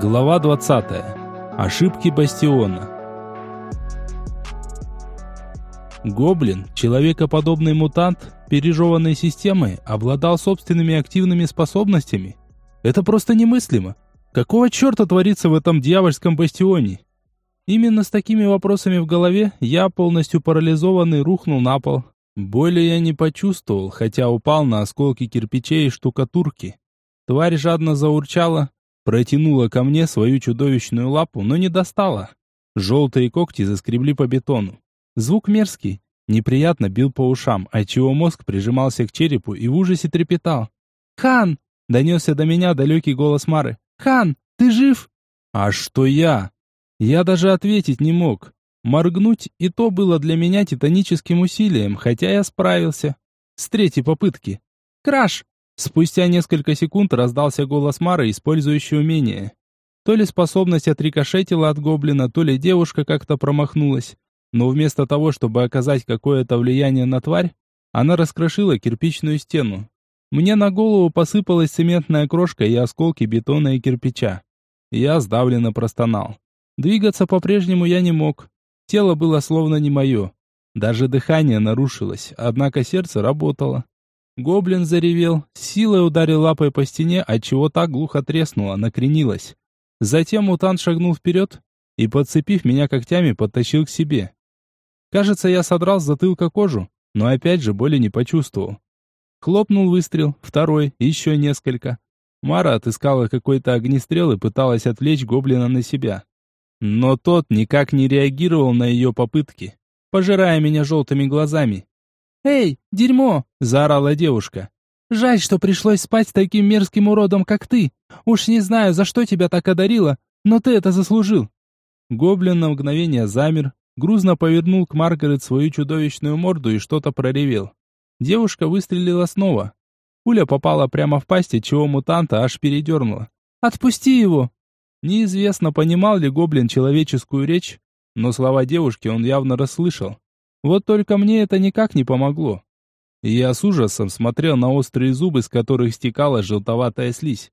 Глава 20. Ошибки Бастиона. Гоблин, человекоподобный мутант, пережеванный системой, обладал собственными активными способностями. Это просто немыслимо. Какого черта творится в этом дьявольском бастионе? Именно с такими вопросами в голове я, полностью парализованный, рухнул на пол. Боли я не почувствовал, хотя упал на осколки кирпичей и штукатурки. Тварь жадно заурчала, Протянула ко мне свою чудовищную лапу, но не достала. Желтые когти заскребли по бетону. Звук мерзкий, неприятно бил по ушам, отчего мозг прижимался к черепу и в ужасе трепетал. «Хан!» — донесся до меня далекий голос Мары. «Хан, ты жив?» «А что я?» Я даже ответить не мог. Моргнуть и то было для меня титаническим усилием, хотя я справился. С третьей попытки. «Краш! Спустя несколько секунд раздался голос Мары, использующий умение. То ли способность отрикошетила от гоблина, то ли девушка как-то промахнулась. Но вместо того, чтобы оказать какое-то влияние на тварь, она раскрошила кирпичную стену. Мне на голову посыпалась цементная крошка и осколки бетона и кирпича. Я сдавленно простонал. Двигаться по-прежнему я не мог. Тело было словно не мое. Даже дыхание нарушилось, однако сердце работало. Гоблин заревел, силой ударил лапой по стене, отчего так глухо треснула, накренилась. Затем мутант шагнул вперед и, подцепив меня когтями, подтащил к себе. Кажется, я содрал с затылка кожу, но опять же боли не почувствовал. Хлопнул выстрел, второй, еще несколько. Мара отыскала какой-то огнестрел и пыталась отвлечь гоблина на себя. Но тот никак не реагировал на ее попытки, пожирая меня желтыми глазами. «Эй, дерьмо!» – заорала девушка. «Жаль, что пришлось спать с таким мерзким уродом, как ты. Уж не знаю, за что тебя так одарила, но ты это заслужил». Гоблин на мгновение замер, грузно повернул к Маргарет свою чудовищную морду и что-то проревел. Девушка выстрелила снова. Пуля попала прямо в пасть, чего мутанта аж передернула. «Отпусти его!» Неизвестно, понимал ли гоблин человеческую речь, но слова девушки он явно расслышал. Вот только мне это никак не помогло. я с ужасом смотрел на острые зубы, с которых стекала желтоватая слизь.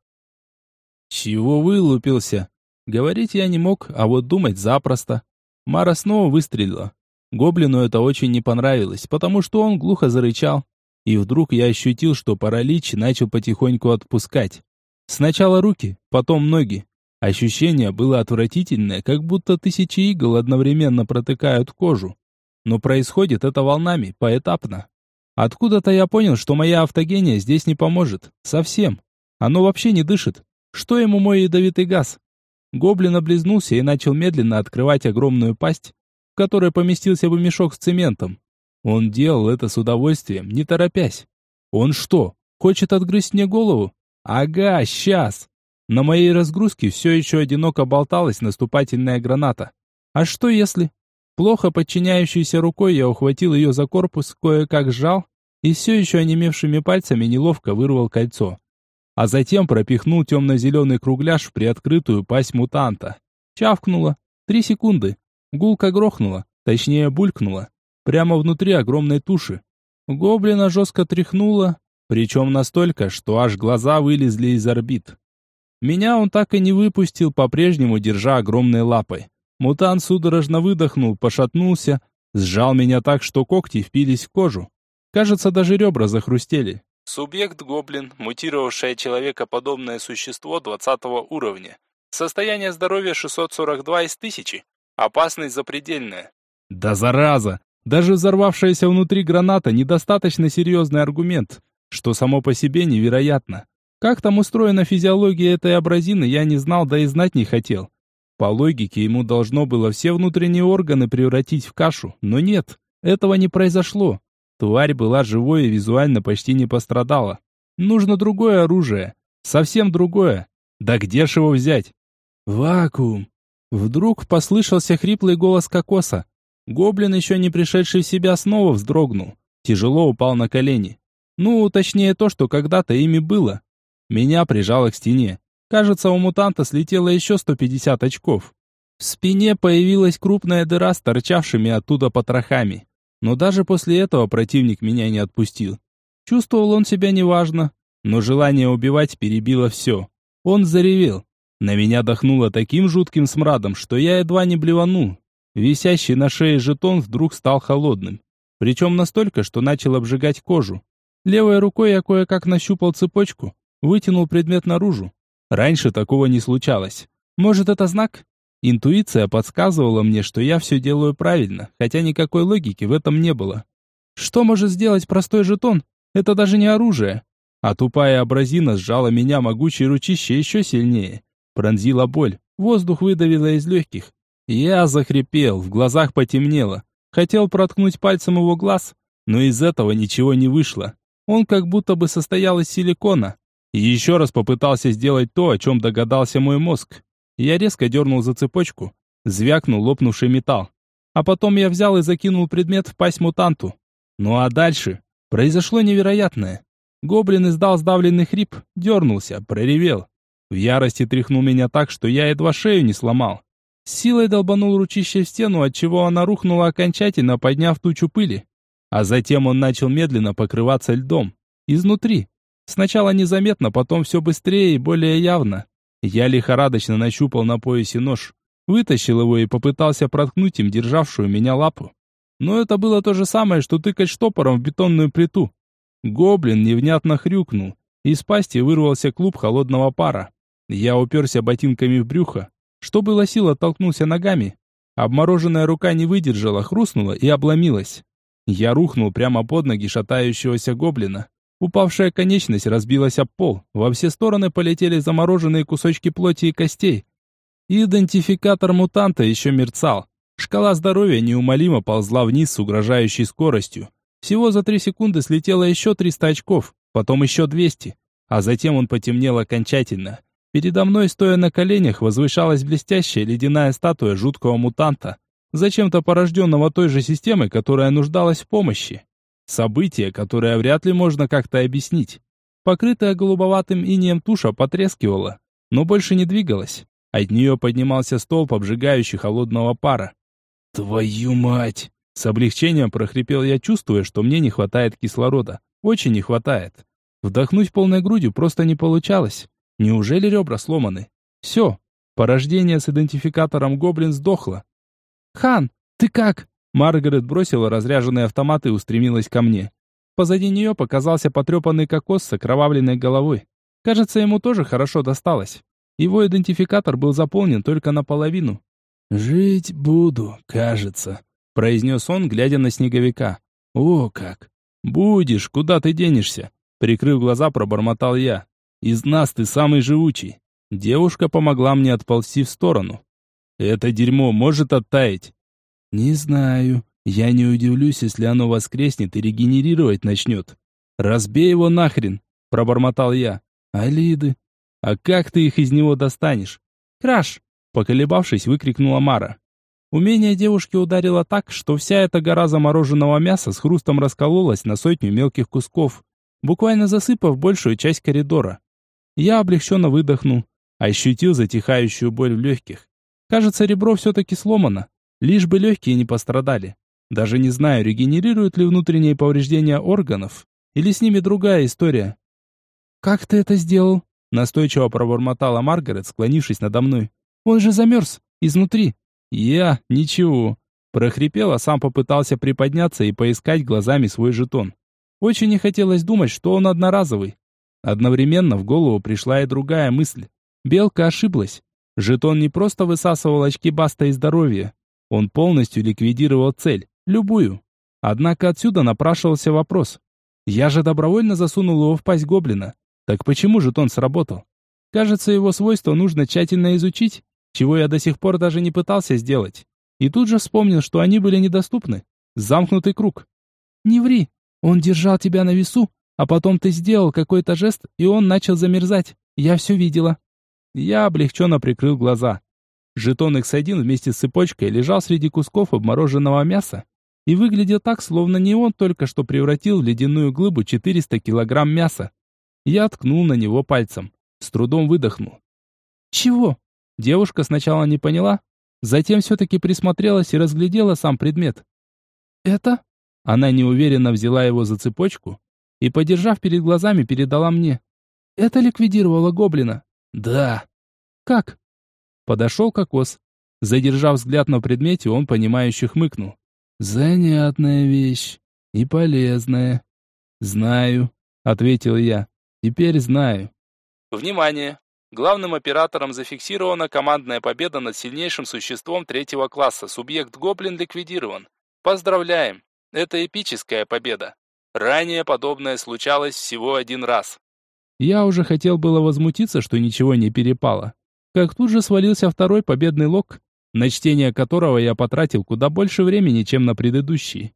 «Чего вылупился?» Говорить я не мог, а вот думать запросто. Мара снова выстрелила. Гоблину это очень не понравилось, потому что он глухо зарычал. И вдруг я ощутил, что паралич начал потихоньку отпускать. Сначала руки, потом ноги. Ощущение было отвратительное, как будто тысячи игл одновременно протыкают кожу. Но происходит это волнами, поэтапно. Откуда-то я понял, что моя автогения здесь не поможет. Совсем. Оно вообще не дышит. Что ему мой ядовитый газ? Гоблин облизнулся и начал медленно открывать огромную пасть, в которой поместился бы мешок с цементом. Он делал это с удовольствием, не торопясь. Он что, хочет отгрызть мне голову? Ага, сейчас. На моей разгрузке все еще одиноко болталась наступательная граната. А что если... Плохо подчиняющейся рукой я ухватил ее за корпус, кое-как сжал и все еще онемевшими пальцами неловко вырвал кольцо. А затем пропихнул темно-зеленый кругляш в приоткрытую пасть мутанта. Чавкнуло. Три секунды. Гулка грохнула, точнее булькнула. Прямо внутри огромной туши. Гоблина жестко тряхнуло, причем настолько, что аж глаза вылезли из орбит. Меня он так и не выпустил, по-прежнему держа огромной лапой. Мутант судорожно выдохнул, пошатнулся, сжал меня так, что когти впились в кожу. Кажется, даже ребра захрустели. Субъект гоблин, мутировавшее человекоподобное существо 20 уровня. Состояние здоровья 642 из 1000. Опасность запредельная. Да зараза! Даже взорвавшаяся внутри граната недостаточно серьезный аргумент, что само по себе невероятно. Как там устроена физиология этой абразины, я не знал, да и знать не хотел. По логике, ему должно было все внутренние органы превратить в кашу, но нет, этого не произошло. Тварь была живой и визуально почти не пострадала. Нужно другое оружие, совсем другое. Да где ж его взять? Вакуум. Вдруг послышался хриплый голос кокоса. Гоблин, еще не пришедший в себя, снова вздрогнул. Тяжело упал на колени. Ну, точнее то, что когда-то ими было. Меня прижало к стене. Кажется, у мутанта слетело еще 150 очков. В спине появилась крупная дыра с торчавшими оттуда потрохами. Но даже после этого противник меня не отпустил. Чувствовал он себя неважно, но желание убивать перебило все. Он заревел. На меня дохнуло таким жутким смрадом, что я едва не блеванул. Висящий на шее жетон вдруг стал холодным. Причем настолько, что начал обжигать кожу. Левой рукой я кое-как нащупал цепочку, вытянул предмет наружу. Раньше такого не случалось. Может, это знак? Интуиция подсказывала мне, что я все делаю правильно, хотя никакой логики в этом не было. Что может сделать простой жетон? Это даже не оружие. А тупая абразина сжала меня могучей ручище еще сильнее. Пронзила боль, воздух выдавило из легких. Я захрипел, в глазах потемнело. Хотел проткнуть пальцем его глаз, но из этого ничего не вышло. Он как будто бы состоял из силикона. Еще раз попытался сделать то, о чем догадался мой мозг. Я резко дернул за цепочку, звякнул лопнувший металл. А потом я взял и закинул предмет в пасть мутанту. Ну а дальше произошло невероятное. Гоблин издал сдавленный хрип, дернулся, проревел. В ярости тряхнул меня так, что я едва шею не сломал. С силой долбанул ручище в стену, отчего она рухнула окончательно, подняв тучу пыли. А затем он начал медленно покрываться льдом. Изнутри. Сначала незаметно, потом все быстрее и более явно. Я лихорадочно нащупал на поясе нож, вытащил его и попытался проткнуть им державшую меня лапу. Но это было то же самое, что тыкать штопором в бетонную плиту. Гоблин невнятно хрюкнул. Из пасти вырвался клуб холодного пара. Я уперся ботинками в брюхо. Что было сил, оттолкнулся ногами. Обмороженная рука не выдержала, хрустнула и обломилась. Я рухнул прямо под ноги шатающегося гоблина. Упавшая конечность разбилась об пол. Во все стороны полетели замороженные кусочки плоти и костей. Идентификатор мутанта еще мерцал. Шкала здоровья неумолимо ползла вниз с угрожающей скоростью. Всего за три секунды слетело еще 300 очков, потом еще 200. А затем он потемнел окончательно. Передо мной, стоя на коленях, возвышалась блестящая ледяная статуя жуткого мутанта, зачем-то порожденного той же системой, которая нуждалась в помощи. Событие, которое вряд ли можно как-то объяснить. Покрытая голубоватым инеем туша потрескивала, но больше не двигалась. От нее поднимался столб обжигающий холодного пара. «Твою мать!» С облегчением прохрипел я, чувствуя, что мне не хватает кислорода. Очень не хватает. Вдохнуть полной грудью просто не получалось. Неужели ребра сломаны? Все. Порождение с идентификатором Гоблин сдохло. «Хан, ты как?» Маргарет бросила разряженный автомат и устремилась ко мне. Позади нее показался потрепанный кокос с окровавленной головой. Кажется, ему тоже хорошо досталось. Его идентификатор был заполнен только наполовину. «Жить буду, кажется», — произнес он, глядя на снеговика. «О как! Будешь, куда ты денешься?» Прикрыв глаза, пробормотал я. Из нас ты самый живучий. Девушка помогла мне отползти в сторону. Это дерьмо может оттаять? Не знаю. Я не удивлюсь, если оно воскреснет и регенерировать начнет. Разбей его нахрен, пробормотал я. Алиды. А как ты их из него достанешь? Краш, поколебавшись, выкрикнула Мара. Умение девушки ударило так, что вся эта гора замороженного мяса с хрустом раскололась на сотню мелких кусков, буквально засыпав большую часть коридора. Я облегченно выдохнул, ощутил затихающую боль в легких. Кажется, ребро все-таки сломано, лишь бы легкие не пострадали. Даже не знаю, регенерируют ли внутренние повреждения органов, или с ними другая история. «Как ты это сделал?» Настойчиво пробормотала Маргарет, склонившись надо мной. «Он же замерз, изнутри». «Я? Ничего». Прохрипел, а сам попытался приподняться и поискать глазами свой жетон. Очень не хотелось думать, что он одноразовый. Одновременно в голову пришла и другая мысль. Белка ошиблась. Жетон не просто высасывал очки Баста и здоровья. Он полностью ликвидировал цель, любую. Однако отсюда напрашивался вопрос. Я же добровольно засунул его в пасть гоблина. Так почему жетон сработал? Кажется, его свойства нужно тщательно изучить, чего я до сих пор даже не пытался сделать. И тут же вспомнил, что они были недоступны. Замкнутый круг. Не ври. Он держал тебя на весу, а потом ты сделал какой-то жест, и он начал замерзать. Я все видела». Я облегченно прикрыл глаза. Жетон X1 вместе с цепочкой лежал среди кусков обмороженного мяса и выглядел так, словно не он только что превратил в ледяную глыбу 400 килограмм мяса. Я ткнул на него пальцем, с трудом выдохнул. «Чего?» Девушка сначала не поняла, затем все-таки присмотрелась и разглядела сам предмет. «Это?» Она неуверенно взяла его за цепочку и, подержав перед глазами, передала мне. «Это ликвидировало гоблина?» «Да». Как? Подошел кокос. Задержав взгляд на предмете, он понимающе хмыкнул. Занятная вещь. И полезная. Знаю, ответил я. Теперь знаю. Внимание! Главным оператором зафиксирована командная победа над сильнейшим существом третьего класса. Субъект Гоблин ликвидирован. Поздравляем! Это эпическая победа. Ранее подобное случалось всего один раз. Я уже хотел было возмутиться, что ничего не перепало. Как тут же свалился второй победный лог, на чтение которого я потратил куда больше времени, чем на предыдущий.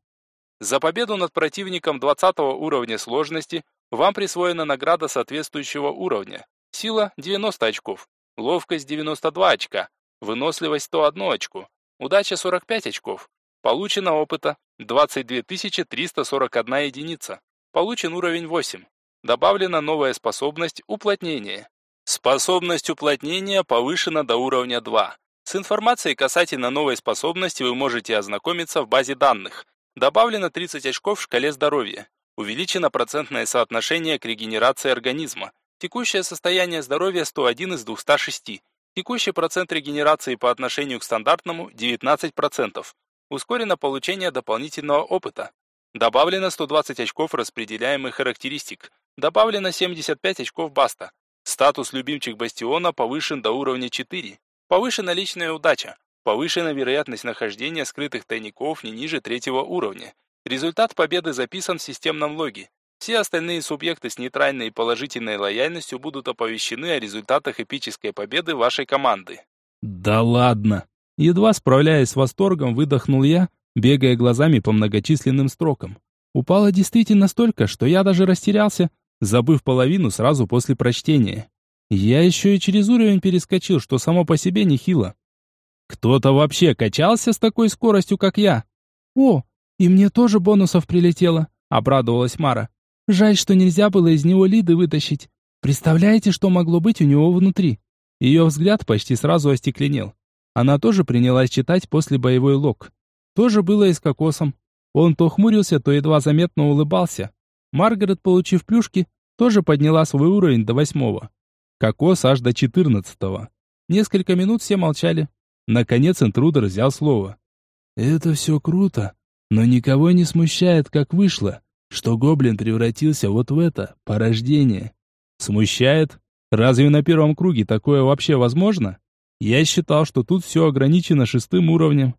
За победу над противником 20 уровня сложности вам присвоена награда соответствующего уровня. Сила 90 очков, ловкость 92 очка, выносливость 101 очко, удача 45 очков. Получено опыта 22 341 единица. Получен уровень 8. Добавлена новая способность уплотнения. Способность уплотнения повышена до уровня 2. С информацией касательно новой способности вы можете ознакомиться в базе данных. Добавлено 30 очков в шкале здоровья. Увеличено процентное соотношение к регенерации организма. Текущее состояние здоровья 101 из 206. Текущий процент регенерации по отношению к стандартному 19%. Ускорено получение дополнительного опыта. Добавлено 120 очков распределяемых характеристик. Добавлено 75 очков баста. Статус любимчик бастиона повышен до уровня 4. Повышена личная удача. Повышена вероятность нахождения скрытых тайников не ниже третьего уровня. Результат победы записан в системном логе. Все остальные субъекты с нейтральной и положительной лояльностью будут оповещены о результатах эпической победы вашей команды. Да ладно. Едва справляясь с восторгом, выдохнул я, бегая глазами по многочисленным строкам. Упало действительно столько, что я даже растерялся, забыв половину сразу после прочтения. Я еще и через уровень перескочил, что само по себе нехило. Кто-то вообще качался с такой скоростью, как я? О, и мне тоже бонусов прилетело, обрадовалась Мара. Жаль, что нельзя было из него лиды вытащить. Представляете, что могло быть у него внутри? Ее взгляд почти сразу остекленел. Она тоже принялась читать после боевой лог. Тоже было и с кокосом. Он то хмурился, то едва заметно улыбался. Маргарет, получив плюшки, тоже подняла свой уровень до восьмого. Кокос аж до четырнадцатого. Несколько минут все молчали. Наконец интрудер взял слово. «Это все круто, но никого не смущает, как вышло, что гоблин превратился вот в это, порождение. Смущает? Разве на первом круге такое вообще возможно? Я считал, что тут все ограничено шестым уровнем».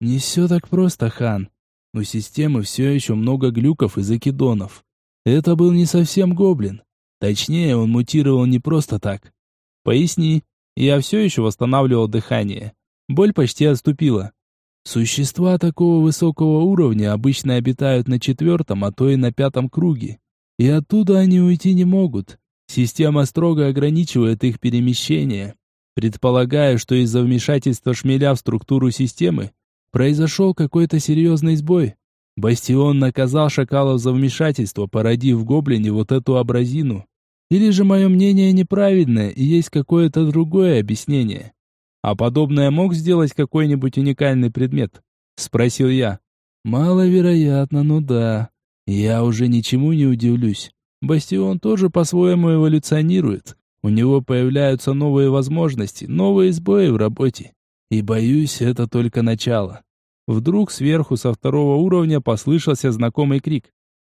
«Не все так просто, Хан. У системы все еще много глюков и закидонов. Это был не совсем гоблин. Точнее, он мутировал не просто так. Поясни. Я все еще восстанавливал дыхание. Боль почти отступила. Существа такого высокого уровня обычно обитают на четвертом, а то и на пятом круге. И оттуда они уйти не могут. Система строго ограничивает их перемещение. Предполагаю, что из-за вмешательства шмеля в структуру системы произошел какой-то серьезный сбой. Бастион наказал шакалов за вмешательство, породив в гоблине вот эту абразину. Или же мое мнение неправильное и есть какое-то другое объяснение? А подобное мог сделать какой-нибудь уникальный предмет? Спросил я. Маловероятно, но да. Я уже ничему не удивлюсь. Бастион тоже по-своему эволюционирует. У него появляются новые возможности, новые сбои в работе. И боюсь, это только начало. Вдруг сверху со второго уровня послышался знакомый крик.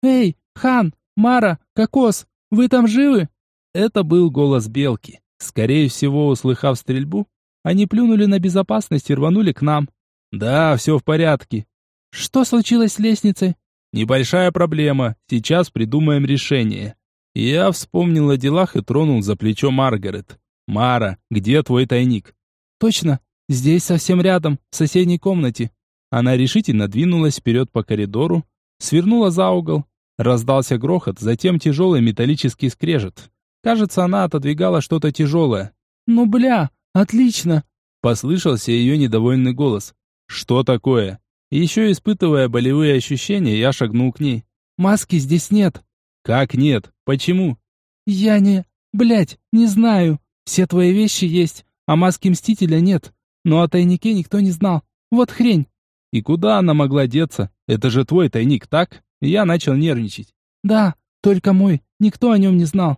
«Эй, Хан, Мара, Кокос, вы там живы?» Это был голос Белки. Скорее всего, услыхав стрельбу, они плюнули на безопасность и рванули к нам. «Да, все в порядке». «Что случилось с лестницей?» «Небольшая проблема. Сейчас придумаем решение». Я вспомнил о делах и тронул за плечо Маргарет. «Мара, где твой тайник?» «Точно, здесь совсем рядом, в соседней комнате». Она решительно двинулась вперед по коридору, свернула за угол. Раздался грохот, затем тяжелый металлический скрежет. Кажется, она отодвигала что-то тяжелое. «Ну бля, отлично!» Послышался ее недовольный голос. «Что такое?» Еще испытывая болевые ощущения, я шагнул к ней. «Маски здесь нет». «Как нет? Почему?» «Я не... Блять, не знаю. Все твои вещи есть, а маски Мстителя нет. Но о тайнике никто не знал. Вот хрень». И куда она могла деться? Это же твой тайник, так? Я начал нервничать. Да, только мой. Никто о нем не знал.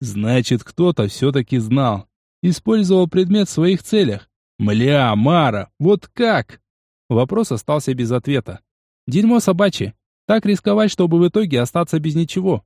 Значит, кто-то все-таки знал. Использовал предмет в своих целях. Мля, Мара, вот как? Вопрос остался без ответа. Дерьмо собачье. Так рисковать, чтобы в итоге остаться без ничего.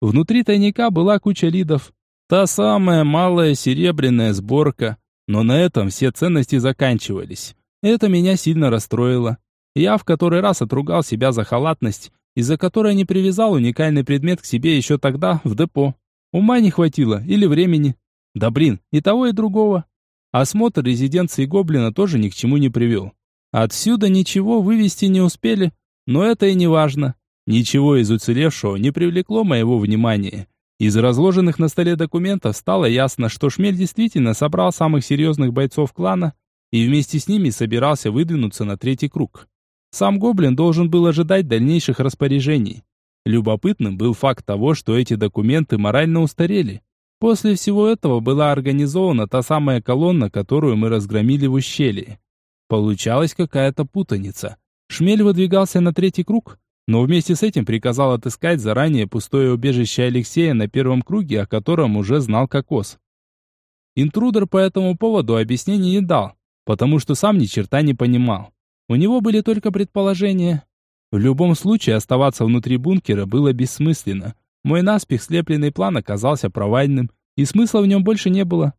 Внутри тайника была куча лидов. Та самая малая серебряная сборка. Но на этом все ценности заканчивались. Это меня сильно расстроило. Я в который раз отругал себя за халатность, из-за которой не привязал уникальный предмет к себе еще тогда, в депо. Ума не хватило или времени. Да блин, и того, и другого. Осмотр резиденции Гоблина тоже ни к чему не привел. Отсюда ничего вывести не успели, но это и не важно. Ничего из уцелевшего не привлекло моего внимания. Из разложенных на столе документов стало ясно, что Шмель действительно собрал самых серьезных бойцов клана и вместе с ними собирался выдвинуться на третий круг. Сам Гоблин должен был ожидать дальнейших распоряжений. Любопытным был факт того, что эти документы морально устарели. После всего этого была организована та самая колонна, которую мы разгромили в ущелье. Получалась какая-то путаница. Шмель выдвигался на третий круг, но вместе с этим приказал отыскать заранее пустое убежище Алексея на первом круге, о котором уже знал Кокос. Интрудер по этому поводу объяснений не дал, потому что сам ни черта не понимал. У него были только предположения. В любом случае оставаться внутри бункера было бессмысленно, мой наспех слепленный план оказался провальным, и смысла в нем больше не было.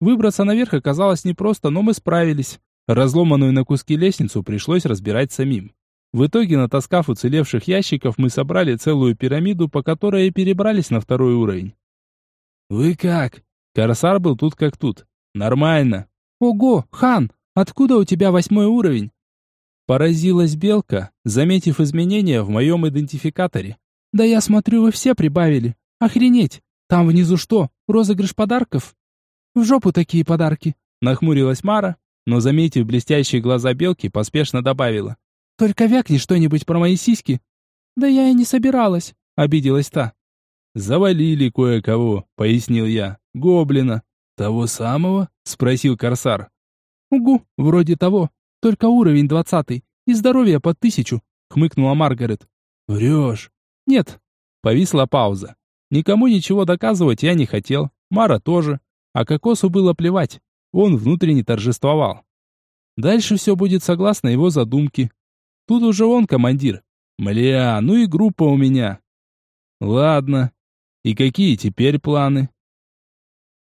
Выбраться наверх оказалось непросто, но мы справились. Разломанную на куски лестницу пришлось разбирать самим. В итоге, натаскав уцелевших ящиков, мы собрали целую пирамиду, по которой и перебрались на второй уровень. «Вы как?» Корсар был тут как тут. «Нормально». «Ого, хан, откуда у тебя восьмой уровень?» Поразилась Белка, заметив изменения в моем идентификаторе. Да я смотрю, вы все прибавили. Охренеть! Там внизу что, розыгрыш подарков? В жопу такие подарки. Нахмурилась Мара, но, заметив блестящие глаза белки, поспешно добавила. Только вякни что-нибудь про мои сиськи. Да я и не собиралась, обиделась та. Завалили кое-кого, пояснил я. Гоблина. Того самого? Спросил Корсар. Угу, вроде того. Только уровень двадцатый. И здоровье под тысячу, хмыкнула Маргарет. Врешь. «Нет». Повисла пауза. Никому ничего доказывать я не хотел. Мара тоже. А Кокосу было плевать. Он внутренне торжествовал. Дальше все будет согласно его задумке. Тут уже он командир. Мля, ну и группа у меня. Ладно. И какие теперь планы?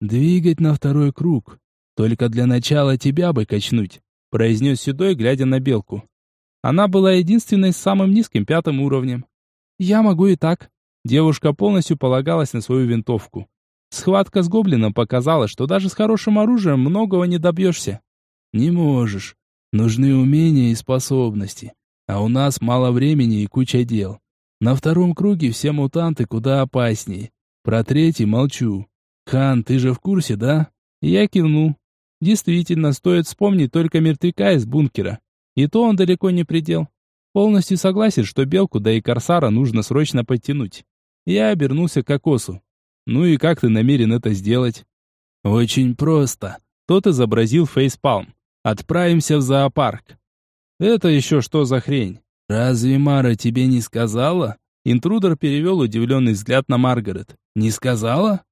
Двигать на второй круг. Только для начала тебя бы качнуть, произнес Седой, глядя на Белку. Она была единственной с самым низким пятым уровнем. «Я могу и так». Девушка полностью полагалась на свою винтовку. Схватка с гоблином показала, что даже с хорошим оружием многого не добьешься. «Не можешь. Нужны умения и способности. А у нас мало времени и куча дел. На втором круге все мутанты куда опаснее. Про третий молчу. Хан, ты же в курсе, да?» Я кивнул. Действительно, стоит вспомнить только мертвяка из бункера. И то он далеко не предел. Полностью согласен, что белку, да и корсара нужно срочно подтянуть. Я обернулся к кокосу. Ну и как ты намерен это сделать? Очень просто. Тот изобразил фейспалм. Отправимся в зоопарк. Это еще что за хрень? Разве Мара тебе не сказала? Интрудер перевел удивленный взгляд на Маргарет. Не сказала?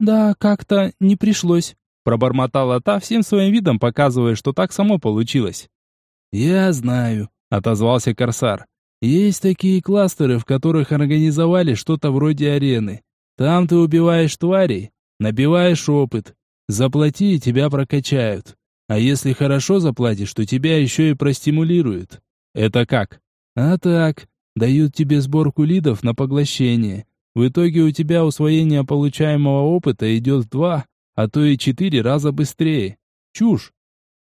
Да, как-то не пришлось. Пробормотала та всем своим видом, показывая, что так само получилось. Я знаю отозвался Корсар. Есть такие кластеры, в которых организовали что-то вроде арены. Там ты убиваешь тварей, набиваешь опыт. Заплати, и тебя прокачают. А если хорошо заплатишь, то тебя еще и простимулируют. Это как? А так, дают тебе сборку лидов на поглощение. В итоге у тебя усвоение получаемого опыта идет в два, а то и четыре раза быстрее. Чушь.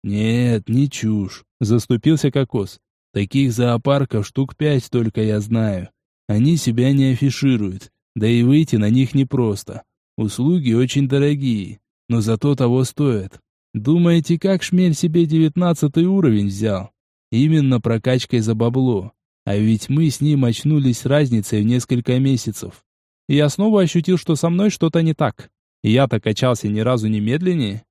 Нет, не чушь, заступился Кокос. Таких зоопарков штук пять только я знаю. Они себя не афишируют, да и выйти на них непросто. Услуги очень дорогие, но зато того стоят. Думаете, как Шмель себе девятнадцатый уровень взял? Именно прокачкой за бабло. А ведь мы с ним очнулись разницей в несколько месяцев. И я снова ощутил, что со мной что-то не так. Я-то качался ни разу не медленнее.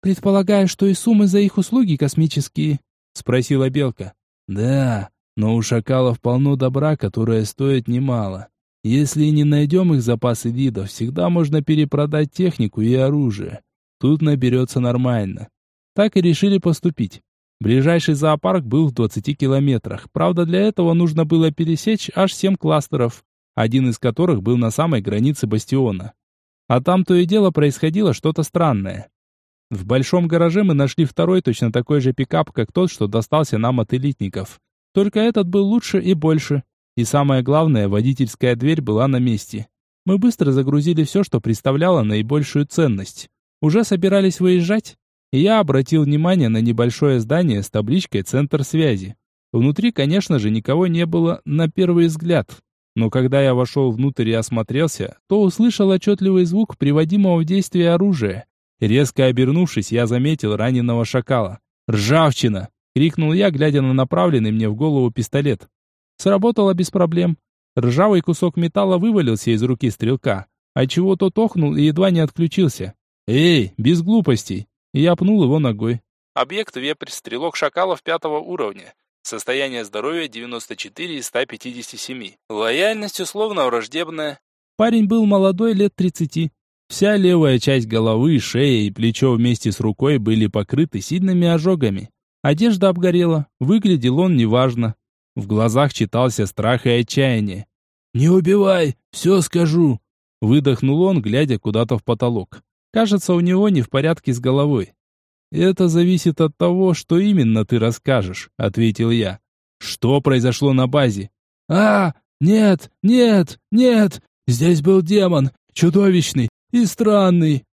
«Предполагаю, что и суммы за их услуги космические?» — спросила Белка. Да, но у шакалов полно добра, которое стоит немало. Если не найдем их запасы видов, всегда можно перепродать технику и оружие. Тут наберется нормально. Так и решили поступить. Ближайший зоопарк был в 20 километрах. Правда, для этого нужно было пересечь аж 7 кластеров, один из которых был на самой границе бастиона. А там то и дело происходило что-то странное. В большом гараже мы нашли второй точно такой же пикап, как тот, что достался нам от элитников. Только этот был лучше и больше. И самое главное, водительская дверь была на месте. Мы быстро загрузили все, что представляло наибольшую ценность. Уже собирались выезжать, я обратил внимание на небольшое здание с табличкой «Центр связи». Внутри, конечно же, никого не было на первый взгляд. Но когда я вошел внутрь и осмотрелся, то услышал отчетливый звук приводимого в действие оружия. Резко обернувшись, я заметил раненого шакала. «Ржавчина!» — крикнул я, глядя на направленный мне в голову пистолет. Сработало без проблем. Ржавый кусок металла вывалился из руки стрелка, отчего тот охнул и едва не отключился. «Эй, без глупостей!» Я пнул его ногой. Объект вепрь, стрелок шакалов пятого уровня. Состояние здоровья 94 из 157. Лояльность условно враждебная. Парень был молодой, лет 30. Вся левая часть головы, шея и плечо вместе с рукой были покрыты сильными ожогами. Одежда обгорела, выглядел он неважно. В глазах читался страх и отчаяние. «Не убивай, все скажу!» Выдохнул он, глядя куда-то в потолок. Кажется, у него не в порядке с головой. «Это зависит от того, что именно ты расскажешь», — ответил я. «Что произошло на базе?» «А, нет, нет, нет! Здесь был демон, чудовищный и странный.